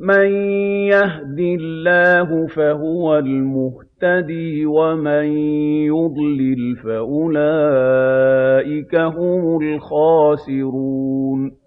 مَن يَهْدِ اللَّهُ فَهُوَ الْمُهْتَدِي ۖ وَمَن يُضْلِلْ فَأُولَٰئِكَ هُمُ الْخَاسِرُونَ